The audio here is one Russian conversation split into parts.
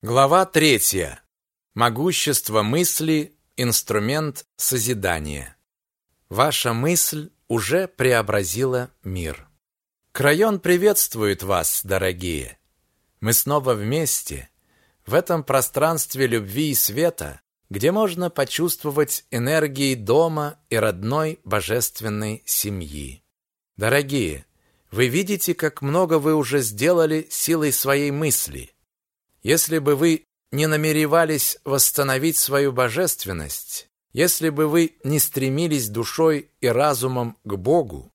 Глава третья. Могущество мысли – инструмент созидания. Ваша мысль уже преобразила мир. Крайон приветствует вас, дорогие. Мы снова вместе, в этом пространстве любви и света, где можно почувствовать энергии дома и родной божественной семьи. Дорогие, вы видите, как много вы уже сделали силой своей мысли – если бы вы не намеревались восстановить свою божественность, если бы вы не стремились душой и разумом к Богу,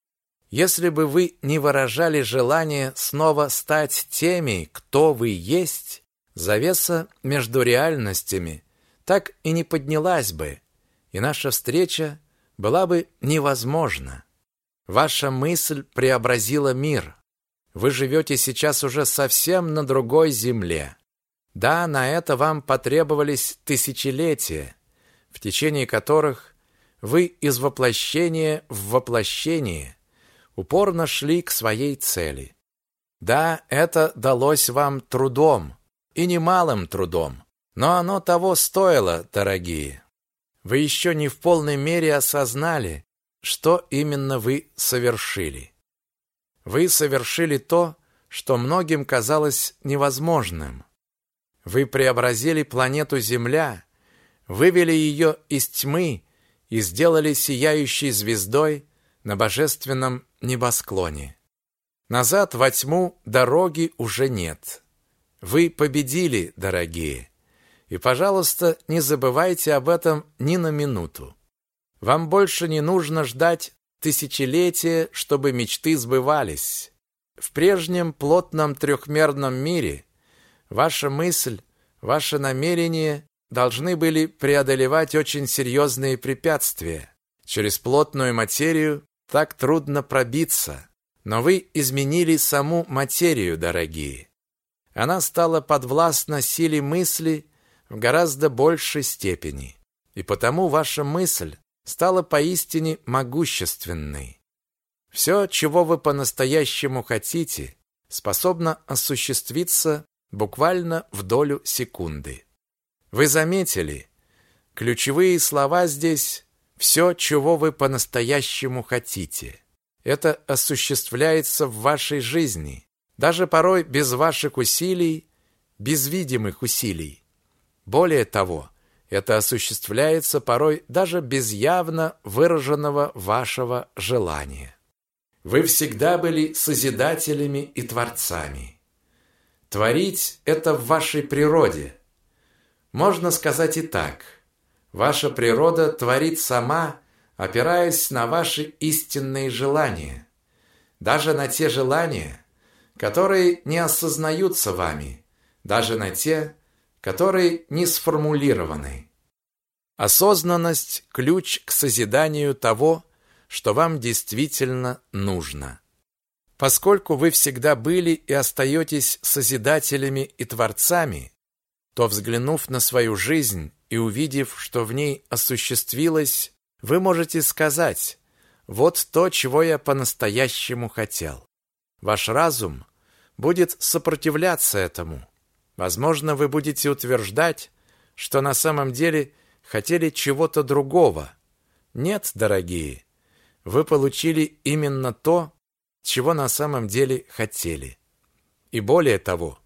если бы вы не выражали желание снова стать теми, кто вы есть, завеса между реальностями так и не поднялась бы, и наша встреча была бы невозможна. Ваша мысль преобразила мир. Вы живете сейчас уже совсем на другой земле. Да, на это вам потребовались тысячелетия, в течение которых вы из воплощения в воплощение упорно шли к своей цели. Да, это далось вам трудом, и немалым трудом, но оно того стоило, дорогие. Вы еще не в полной мере осознали, что именно вы совершили. Вы совершили то, что многим казалось невозможным – вы преобразили планету Земля, вывели ее из тьмы и сделали сияющей звездой на божественном небосклоне. Назад во тьму дороги уже нет. Вы победили, дорогие. И, пожалуйста, не забывайте об этом ни на минуту. Вам больше не нужно ждать тысячелетия, чтобы мечты сбывались. В прежнем плотном трехмерном мире Ваша мысль, ваше намерение должны были преодолевать очень серьезные препятствия. Через плотную материю так трудно пробиться. Но вы изменили саму материю, дорогие. Она стала подвластна силе мысли в гораздо большей степени. И потому ваша мысль стала поистине могущественной. Все, чего вы по-настоящему хотите, способно осуществиться буквально в долю секунды. Вы заметили, ключевые слова здесь все, чего вы по-настоящему хотите. Это осуществляется в вашей жизни, даже порой без ваших усилий, без видимых усилий. Более того, это осуществляется порой даже без явно выраженного вашего желания. Вы всегда были созидателями и творцами. Творить – это в вашей природе. Можно сказать и так. Ваша природа творит сама, опираясь на ваши истинные желания. Даже на те желания, которые не осознаются вами, даже на те, которые не сформулированы. Осознанность – ключ к созиданию того, что вам действительно нужно. Поскольку вы всегда были и остаетесь созидателями и творцами, то, взглянув на свою жизнь и увидев, что в ней осуществилось, вы можете сказать «Вот то, чего я по-настоящему хотел». Ваш разум будет сопротивляться этому. Возможно, вы будете утверждать, что на самом деле хотели чего-то другого. Нет, дорогие, вы получили именно то, чего на самом деле хотели. И более того,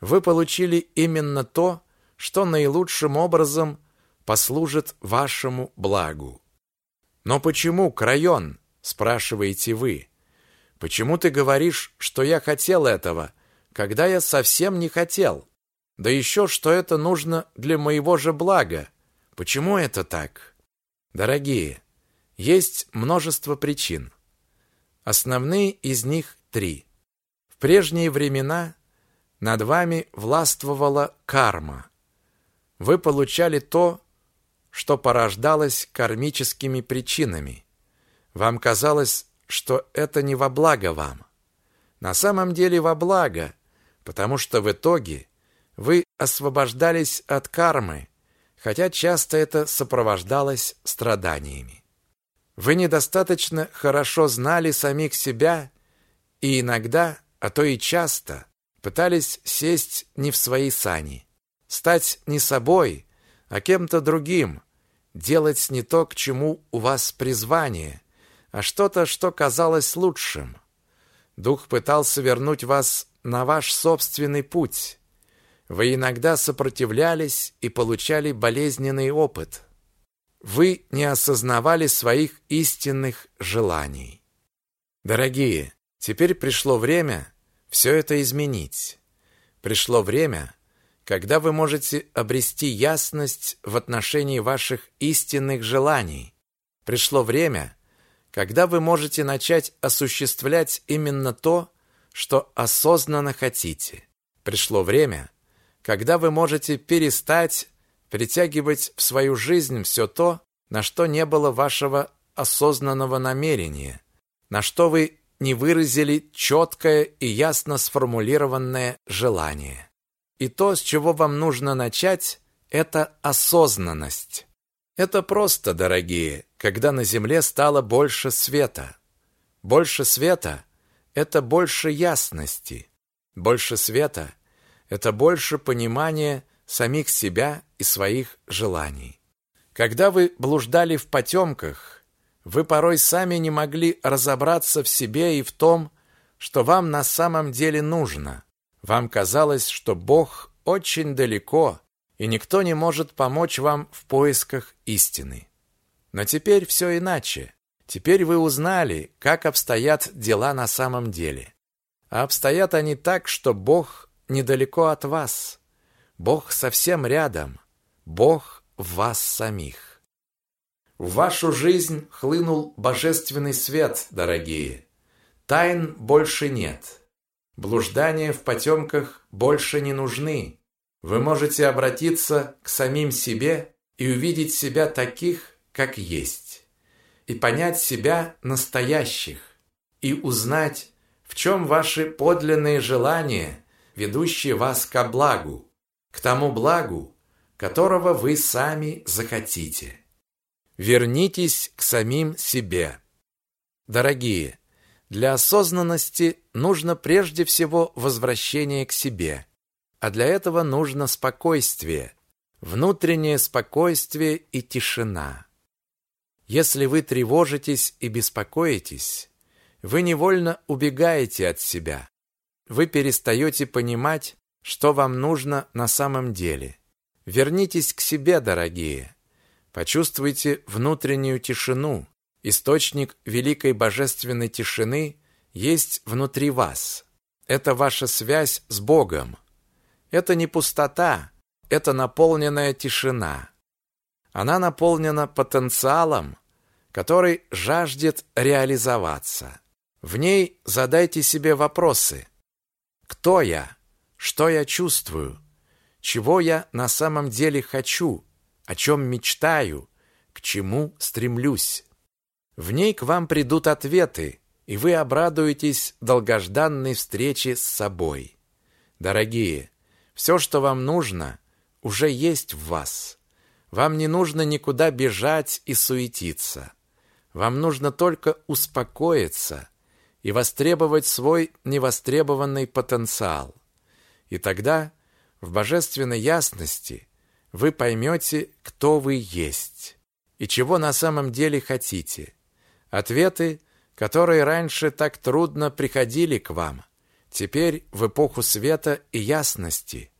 вы получили именно то, что наилучшим образом послужит вашему благу. Но почему, Крайон, спрашиваете вы? Почему ты говоришь, что я хотел этого, когда я совсем не хотел? Да еще, что это нужно для моего же блага. Почему это так? Дорогие, есть множество причин. Основные из них три. В прежние времена над вами властвовала карма. Вы получали то, что порождалось кармическими причинами. Вам казалось, что это не во благо вам. На самом деле во благо, потому что в итоге вы освобождались от кармы, хотя часто это сопровождалось страданиями. Вы недостаточно хорошо знали самих себя и иногда, а то и часто, пытались сесть не в свои сани. стать не собой, а кем-то другим, делать не то, к чему у вас призвание, а что-то, что казалось лучшим. Дух пытался вернуть вас на ваш собственный путь. Вы иногда сопротивлялись и получали болезненный опыт. Вы не осознавали своих истинных желаний. Дорогие, теперь пришло время все это изменить. Пришло время, когда вы можете обрести ясность в отношении ваших истинных желаний. Пришло время, когда вы можете начать осуществлять именно то, что осознанно хотите. Пришло время, когда вы можете перестать притягивать в свою жизнь все то, на что не было вашего осознанного намерения, на что вы не выразили четкое и ясно сформулированное желание. И то, с чего вам нужно начать, это осознанность. Это просто, дорогие, когда на земле стало больше света. Больше света – это больше ясности. Больше света – это больше понимания самих себя и своих желаний. Когда вы блуждали в потемках, вы порой сами не могли разобраться в себе и в том, что вам на самом деле нужно. Вам казалось, что Бог очень далеко, и никто не может помочь вам в поисках истины. Но теперь все иначе. Теперь вы узнали, как обстоят дела на самом деле. А обстоят они так, что Бог недалеко от вас. Бог совсем рядом. Бог в вас самих. В вашу жизнь хлынул божественный свет, дорогие. Тайн больше нет. Блуждания в потемках больше не нужны. Вы можете обратиться к самим себе и увидеть себя таких, как есть. И понять себя настоящих. И узнать, в чем ваши подлинные желания – ведущие вас ко благу, к тому благу, которого вы сами захотите. Вернитесь к самим себе. Дорогие, для осознанности нужно прежде всего возвращение к себе, а для этого нужно спокойствие, внутреннее спокойствие и тишина. Если вы тревожитесь и беспокоитесь, вы невольно убегаете от себя, вы перестаете понимать, что вам нужно на самом деле. Вернитесь к себе, дорогие. Почувствуйте внутреннюю тишину. Источник великой божественной тишины есть внутри вас. Это ваша связь с Богом. Это не пустота, это наполненная тишина. Она наполнена потенциалом, который жаждет реализоваться. В ней задайте себе вопросы – кто я? Что я чувствую? Чего я на самом деле хочу? О чем мечтаю? К чему стремлюсь? В ней к вам придут ответы, и вы обрадуетесь долгожданной встрече с собой. Дорогие, все, что вам нужно, уже есть в вас. Вам не нужно никуда бежать и суетиться. Вам нужно только успокоиться – и востребовать свой невостребованный потенциал. И тогда в божественной ясности вы поймете, кто вы есть и чего на самом деле хотите. Ответы, которые раньше так трудно приходили к вам, теперь в эпоху света и ясности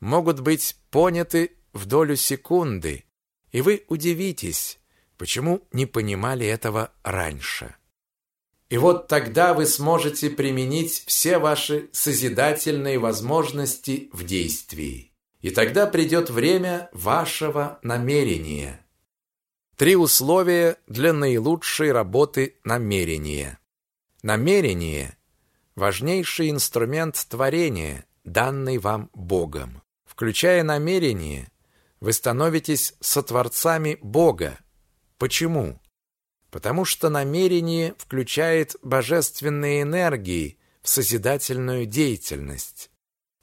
могут быть поняты в долю секунды, и вы удивитесь, почему не понимали этого раньше. И вот тогда вы сможете применить все ваши созидательные возможности в действии. И тогда придет время вашего намерения. Три условия для наилучшей работы намерения. Намерение – важнейший инструмент творения, данный вам Богом. Включая намерение, вы становитесь сотворцами Бога. Почему? Потому что намерение включает божественные энергии в созидательную деятельность.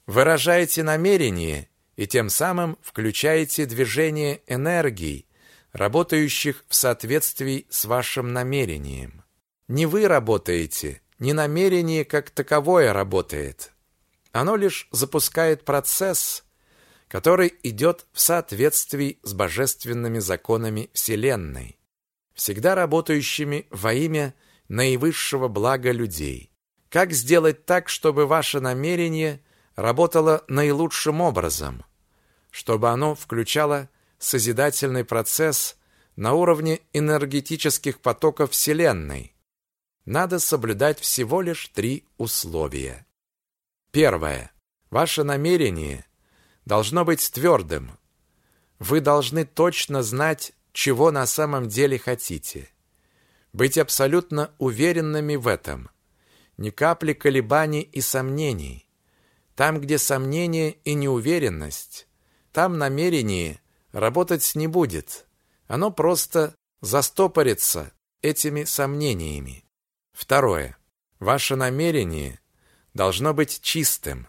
Выражайте намерение и тем самым включаете движение энергий, работающих в соответствии с вашим намерением. Не вы работаете, не намерение как таковое работает. Оно лишь запускает процесс, который идет в соответствии с божественными законами Вселенной, всегда работающими во имя наивысшего блага людей. Как сделать так, чтобы ваше намерение работало наилучшим образом, чтобы оно включало созидательный процесс на уровне энергетических потоков Вселенной? Надо соблюдать всего лишь три условия. Первое. Ваше намерение должно быть твердым. Вы должны точно знать, чего на самом деле хотите. Быть абсолютно уверенными в этом. Ни капли колебаний и сомнений. Там, где сомнение и неуверенность, там намерение работать не будет. Оно просто застопорится этими сомнениями. Второе. Ваше намерение должно быть чистым.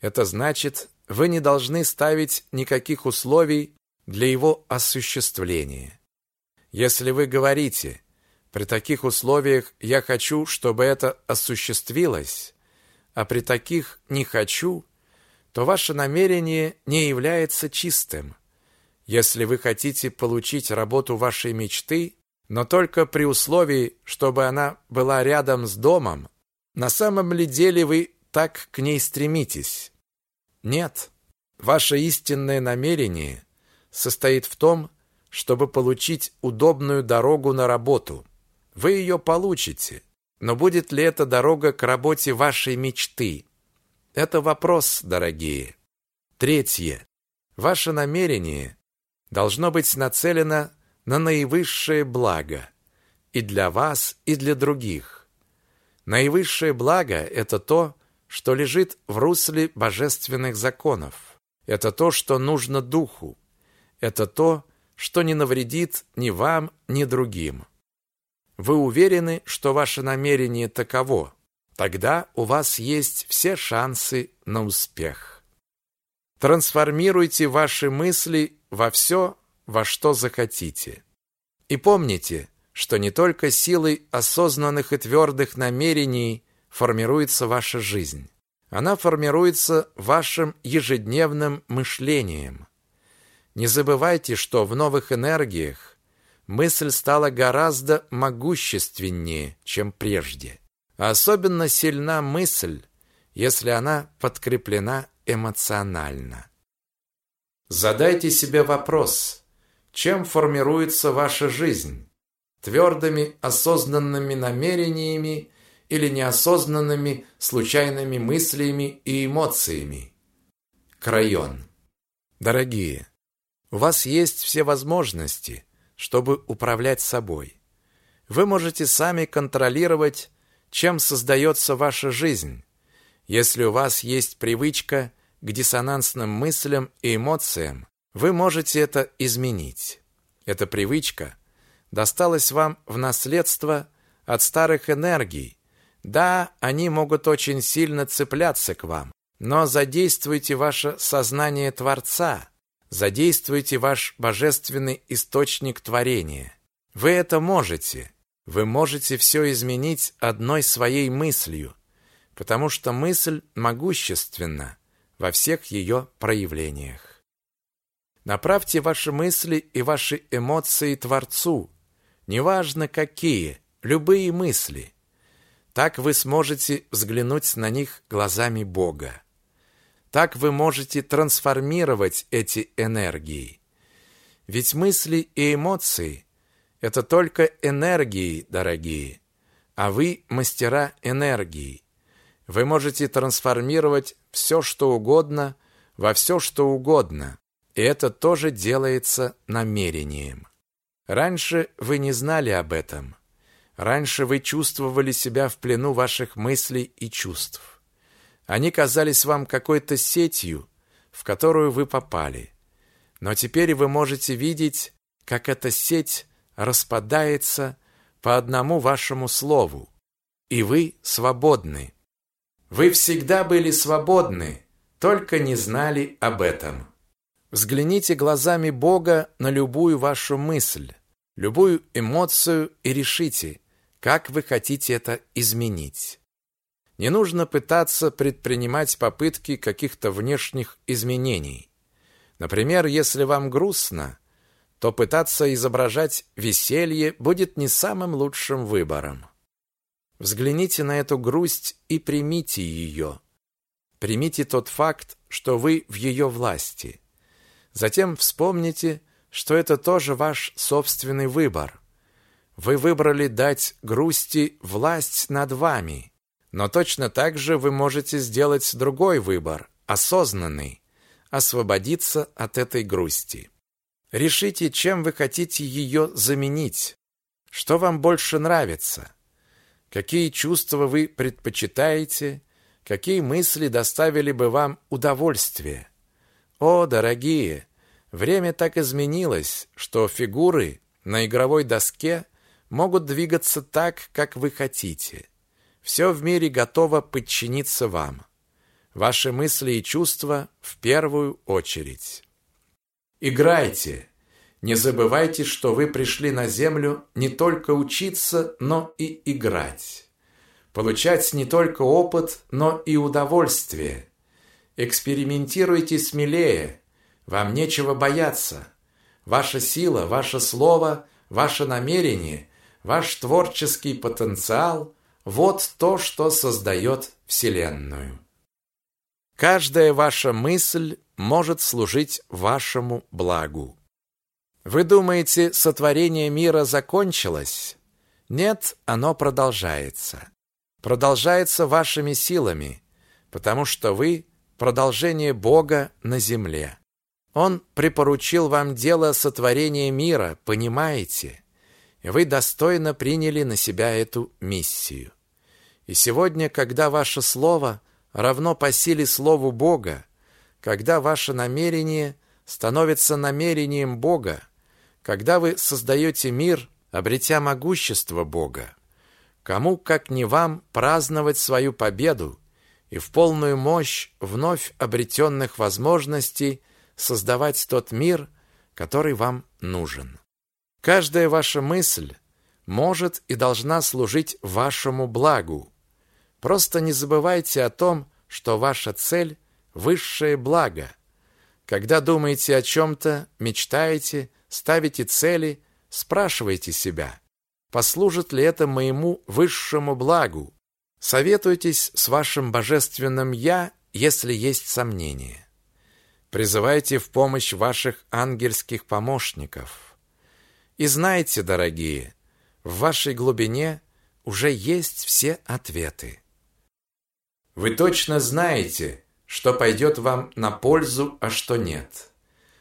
Это значит, вы не должны ставить никаких условий для его осуществления. Если вы говорите «при таких условиях я хочу, чтобы это осуществилось», а при таких «не хочу», то ваше намерение не является чистым. Если вы хотите получить работу вашей мечты, но только при условии, чтобы она была рядом с домом, на самом ли деле вы так к ней стремитесь? Нет. Ваше истинное намерение состоит в том, чтобы получить удобную дорогу на работу. Вы ее получите, но будет ли эта дорога к работе вашей мечты? Это вопрос, дорогие. Третье. Ваше намерение должно быть нацелено на наивысшее благо и для вас, и для других. Наивысшее благо – это то, что лежит в русле божественных законов. Это то, что нужно духу. Это то, что не навредит ни вам, ни другим. Вы уверены, что ваше намерение таково? Тогда у вас есть все шансы на успех. Трансформируйте ваши мысли во все, во что захотите. И помните – что не только силой осознанных и твердых намерений формируется ваша жизнь. Она формируется вашим ежедневным мышлением. Не забывайте, что в новых энергиях мысль стала гораздо могущественнее, чем прежде. особенно сильна мысль, если она подкреплена эмоционально. Задайте себе вопрос, чем формируется ваша жизнь? твердыми осознанными намерениями или неосознанными случайными мыслями и эмоциями. Крайон. Дорогие, у вас есть все возможности, чтобы управлять собой. Вы можете сами контролировать, чем создается ваша жизнь, если у вас есть привычка к диссонансным мыслям и эмоциям, вы можете это изменить. Эта привычка досталось вам в наследство от старых энергий. Да, они могут очень сильно цепляться к вам, но задействуйте ваше сознание Творца, задействуйте ваш божественный источник творения. Вы это можете. Вы можете все изменить одной своей мыслью, потому что мысль могущественна во всех ее проявлениях. Направьте ваши мысли и ваши эмоции Творцу, неважно какие, любые мысли. Так вы сможете взглянуть на них глазами Бога. Так вы можете трансформировать эти энергии. Ведь мысли и эмоции – это только энергии, дорогие, а вы – мастера энергии. Вы можете трансформировать все, что угодно, во все, что угодно, и это тоже делается намерением. Раньше вы не знали об этом. Раньше вы чувствовали себя в плену ваших мыслей и чувств. Они казались вам какой-то сетью, в которую вы попали. Но теперь вы можете видеть, как эта сеть распадается по одному вашему слову, и вы свободны. Вы всегда были свободны, только не знали об этом. Взгляните глазами Бога на любую вашу мысль, любую эмоцию и решите, как вы хотите это изменить. Не нужно пытаться предпринимать попытки каких-то внешних изменений. Например, если вам грустно, то пытаться изображать веселье будет не самым лучшим выбором. Взгляните на эту грусть и примите ее. Примите тот факт, что вы в ее власти. Затем вспомните, что это тоже ваш собственный выбор. Вы выбрали дать грусти власть над вами. Но точно так же вы можете сделать другой выбор, осознанный, освободиться от этой грусти. Решите, чем вы хотите ее заменить. Что вам больше нравится? Какие чувства вы предпочитаете? Какие мысли доставили бы вам удовольствие? О, дорогие, время так изменилось, что фигуры на игровой доске могут двигаться так, как вы хотите. Все в мире готово подчиниться вам. Ваши мысли и чувства в первую очередь. Играйте. Не забывайте, что вы пришли на землю не только учиться, но и играть. Получать не только опыт, но и удовольствие. Экспериментируйте смелее. Вам нечего бояться. Ваша сила, ваше слово, ваше намерение, ваш творческий потенциал – вот то, что создает Вселенную. Каждая ваша мысль может служить вашему благу. Вы думаете, сотворение мира закончилось? Нет, оно продолжается. Продолжается вашими силами, потому что вы продолжение Бога на земле. Он припоручил вам дело сотворения мира, понимаете? Вы достойно приняли на себя эту миссию. И сегодня, когда ваше слово равно по силе слову Бога, когда ваше намерение становится намерением Бога, когда вы создаете мир, обретя могущество Бога, кому, как не вам, праздновать свою победу и в полную мощь вновь обретенных возможностей создавать тот мир, который вам нужен. Каждая ваша мысль может и должна служить вашему благу. Просто не забывайте о том, что ваша цель – высшее благо. Когда думаете о чем-то, мечтаете, ставите цели, спрашивайте себя, послужит ли это моему высшему благу. Советуйтесь с вашим божественным «Я», если есть сомнения. Призывайте в помощь ваших ангельских помощников. И знайте, дорогие, в вашей глубине уже есть все ответы. Вы точно знаете, что пойдет вам на пользу, а что нет.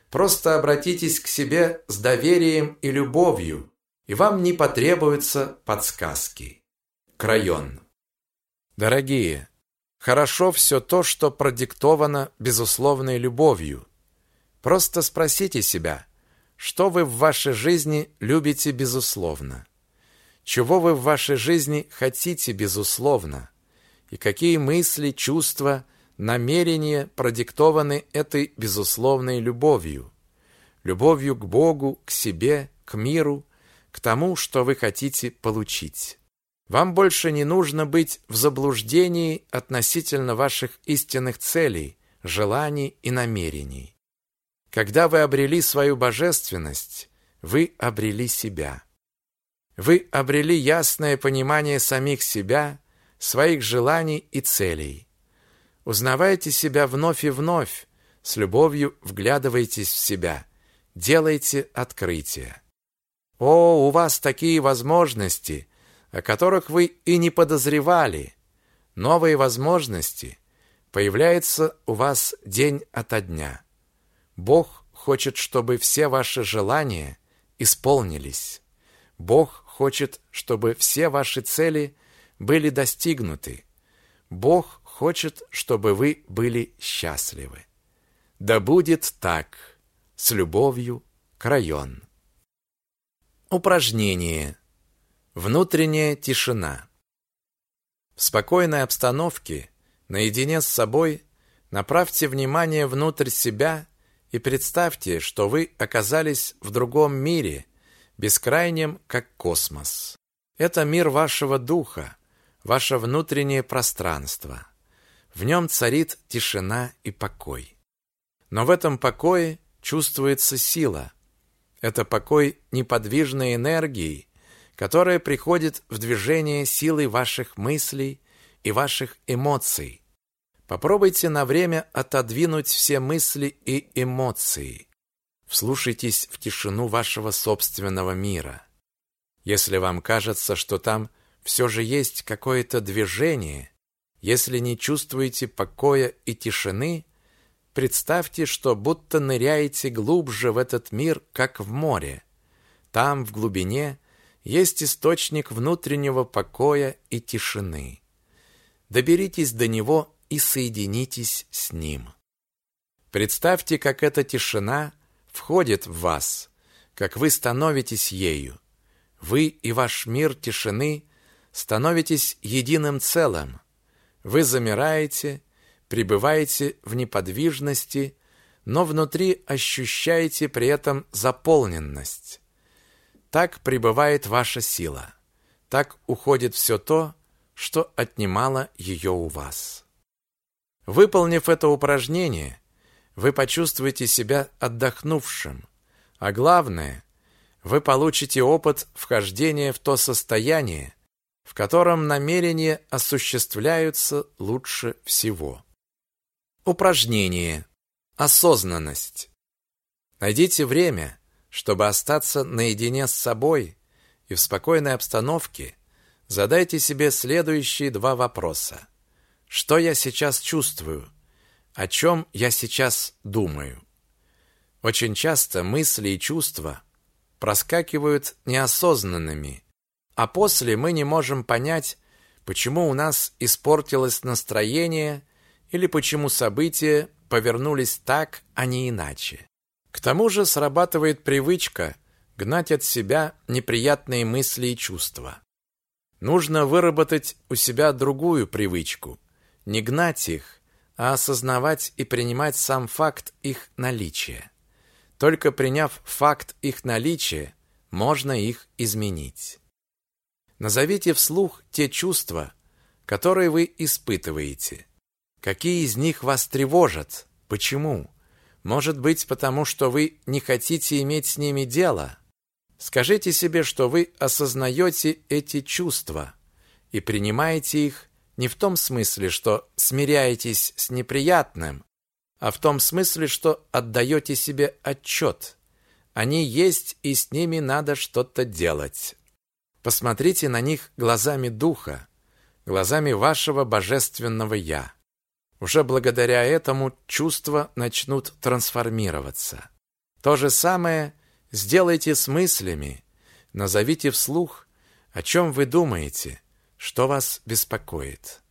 Просто обратитесь к себе с доверием и любовью, и вам не потребуются подсказки. Крайон. Дорогие, хорошо все то, что продиктовано безусловной любовью. Просто спросите себя, что вы в вашей жизни любите безусловно? Чего вы в вашей жизни хотите безусловно? И какие мысли, чувства, намерения продиктованы этой безусловной любовью? Любовью к Богу, к себе, к миру, к тому, что вы хотите получить. Вам больше не нужно быть в заблуждении относительно ваших истинных целей, желаний и намерений. Когда вы обрели свою божественность, вы обрели себя. Вы обрели ясное понимание самих себя, своих желаний и целей. Узнавайте себя вновь и вновь, с любовью вглядывайтесь в себя, делайте открытия. О, у вас такие возможности, о которых вы и не подозревали. Новые возможности появляются у вас день ото дня. Бог хочет, чтобы все ваши желания исполнились. Бог хочет, чтобы все ваши цели были достигнуты. Бог хочет, чтобы вы были счастливы. Да будет так. С любовью, Крайон. Упражнение. Внутренняя тишина. В спокойной обстановке, наедине с собой, направьте внимание внутрь себя и представьте, что вы оказались в другом мире, бескрайнем, как космос. Это мир вашего духа, ваше внутреннее пространство. В нем царит тишина и покой. Но в этом покое чувствуется сила. Это покой неподвижной энергии, которая приходит в движение силой ваших мыслей и ваших эмоций. Попробуйте на время отодвинуть все мысли и эмоции. Вслушайтесь в тишину вашего собственного мира. Если вам кажется, что там все же есть какое-то движение, если не чувствуете покоя и тишины, представьте, что будто ныряете глубже в этот мир, как в море. Там, в глубине, есть источник внутреннего покоя и тишины. Доберитесь до него и соединитесь с ним. Представьте, как эта тишина входит в вас, как вы становитесь ею. Вы и ваш мир тишины становитесь единым целым. Вы замираете, пребываете в неподвижности, но внутри ощущаете при этом заполненность. Так пребывает ваша сила. Так уходит все то, что отнимало ее у вас. Выполнив это упражнение, вы почувствуете себя отдохнувшим, а главное, вы получите опыт вхождения в то состояние, в котором намерения осуществляются лучше всего. Упражнение. Осознанность. Найдите время, чтобы остаться наедине с собой и в спокойной обстановке задайте себе следующие два вопроса. Что я сейчас чувствую? О чем я сейчас думаю? Очень часто мысли и чувства проскакивают неосознанными, а после мы не можем понять, почему у нас испортилось настроение или почему события повернулись так, а не иначе. К тому же срабатывает привычка гнать от себя неприятные мысли и чувства. Нужно выработать у себя другую привычку не гнать их, а осознавать и принимать сам факт их наличия. Только приняв факт их наличия, можно их изменить. Назовите вслух те чувства, которые вы испытываете. Какие из них вас тревожат? Почему? Может быть, потому что вы не хотите иметь с ними дело? Скажите себе, что вы осознаете эти чувства и принимаете их не в том смысле, что смиряетесь с неприятным, а в том смысле, что отдаете себе отчет. Они есть, и с ними надо что-то делать. Посмотрите на них глазами духа, глазами вашего божественного «Я». Уже благодаря этому чувства начнут трансформироваться. То же самое сделайте с мыслями. Назовите вслух, о чем вы думаете – что вас беспокоит?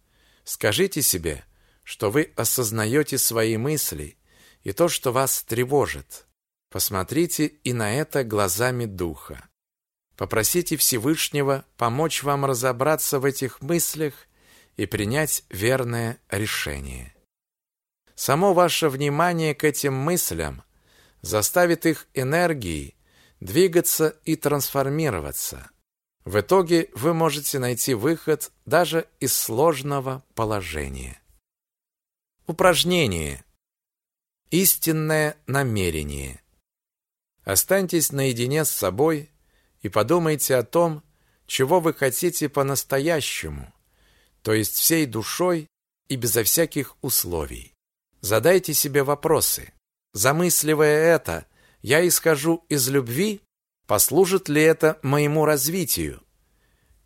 Скажите себе, что вы осознаете свои мысли и то, что вас тревожит. Посмотрите и на это глазами духа. Попросите Всевышнего помочь вам разобраться в этих мыслях и принять верное решение. Само ваше внимание к этим мыслям заставит их энергией двигаться и трансформироваться. В итоге вы можете найти выход даже из сложного положения. Упражнение. Истинное намерение. Останьтесь наедине с собой и подумайте о том, чего вы хотите по-настоящему, то есть всей душой и безо всяких условий. Задайте себе вопросы. Замысливая это, я исхожу из любви Послужит ли это моему развитию?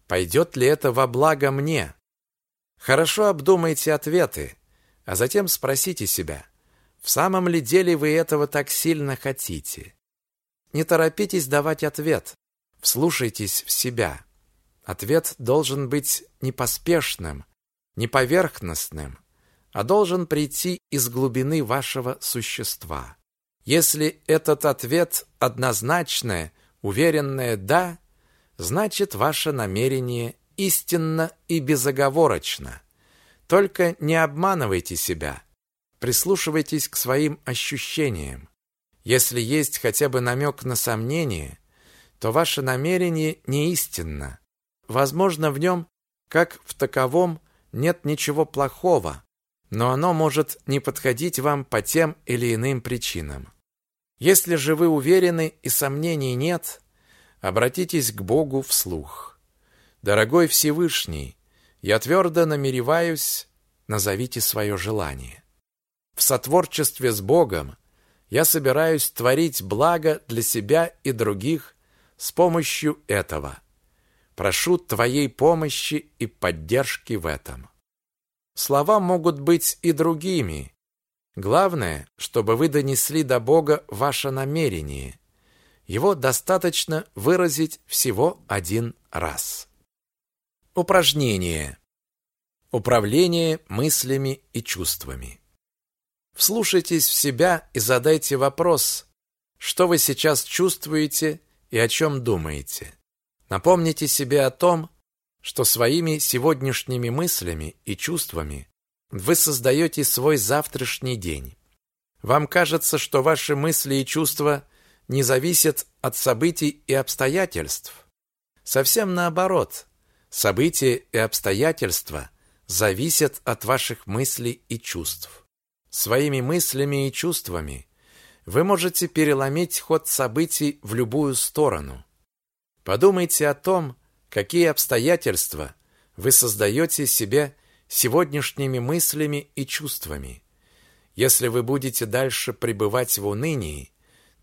Пойдет ли это во благо мне? Хорошо обдумайте ответы, а затем спросите себя, в самом ли деле вы этого так сильно хотите? Не торопитесь давать ответ, вслушайтесь в себя. Ответ должен быть не поспешным, не поверхностным, а должен прийти из глубины вашего существа. Если этот ответ однозначное, Уверенное «да» значит ваше намерение истинно и безоговорочно. Только не обманывайте себя. Прислушивайтесь к своим ощущениям. Если есть хотя бы намек на сомнение, то ваше намерение не истинно. Возможно, в нем, как в таковом, нет ничего плохого, но оно может не подходить вам по тем или иным причинам. Если же вы уверены и сомнений нет, обратитесь к Богу вслух. Дорогой Всевышний, я твердо намереваюсь, назовите свое желание. В сотворчестве с Богом я собираюсь творить благо для себя и других с помощью этого. Прошу твоей помощи и поддержки в этом. Слова могут быть и другими. Главное, чтобы вы донесли до Бога ваше намерение. Его достаточно выразить всего один раз. Упражнение. Управление мыслями и чувствами. Вслушайтесь в себя и задайте вопрос, что вы сейчас чувствуете и о чем думаете. Напомните себе о том, что своими сегодняшними мыслями и чувствами вы создаете свой завтрашний день. Вам кажется, что ваши мысли и чувства не зависят от событий и обстоятельств. Совсем наоборот. События и обстоятельства зависят от ваших мыслей и чувств. Своими мыслями и чувствами вы можете переломить ход событий в любую сторону. Подумайте о том, какие обстоятельства вы создаете себе сегодняшними мыслями и чувствами. Если вы будете дальше пребывать в унынии,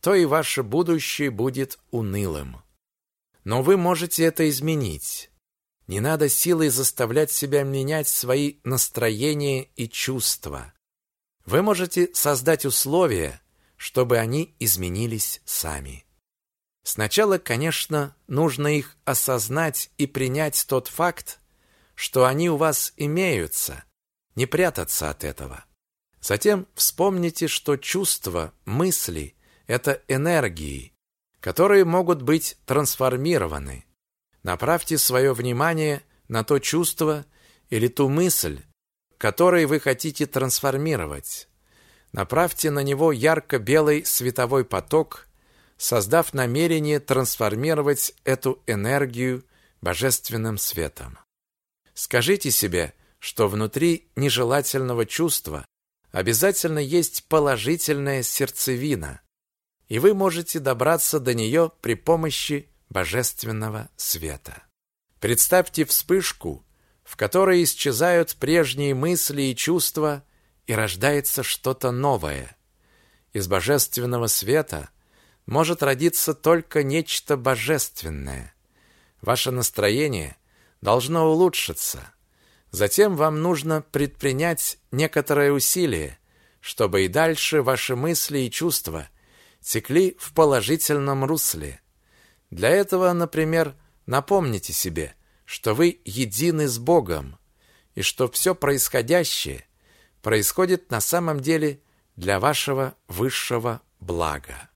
то и ваше будущее будет унылым. Но вы можете это изменить. Не надо силой заставлять себя менять свои настроения и чувства. Вы можете создать условия, чтобы они изменились сами. Сначала, конечно, нужно их осознать и принять тот факт, что они у вас имеются, не прятаться от этого. Затем вспомните, что чувства, мысли – это энергии, которые могут быть трансформированы. Направьте свое внимание на то чувство или ту мысль, которой вы хотите трансформировать. Направьте на него ярко-белый световой поток создав намерение трансформировать эту энергию божественным светом. Скажите себе, что внутри нежелательного чувства обязательно есть положительная сердцевина, и вы можете добраться до нее при помощи божественного света. Представьте вспышку, в которой исчезают прежние мысли и чувства, и рождается что-то новое. Из божественного света может родиться только нечто божественное. Ваше настроение должно улучшиться. Затем вам нужно предпринять некоторое усилие, чтобы и дальше ваши мысли и чувства текли в положительном русле. Для этого, например, напомните себе, что вы едины с Богом, и что все происходящее происходит на самом деле для вашего высшего блага.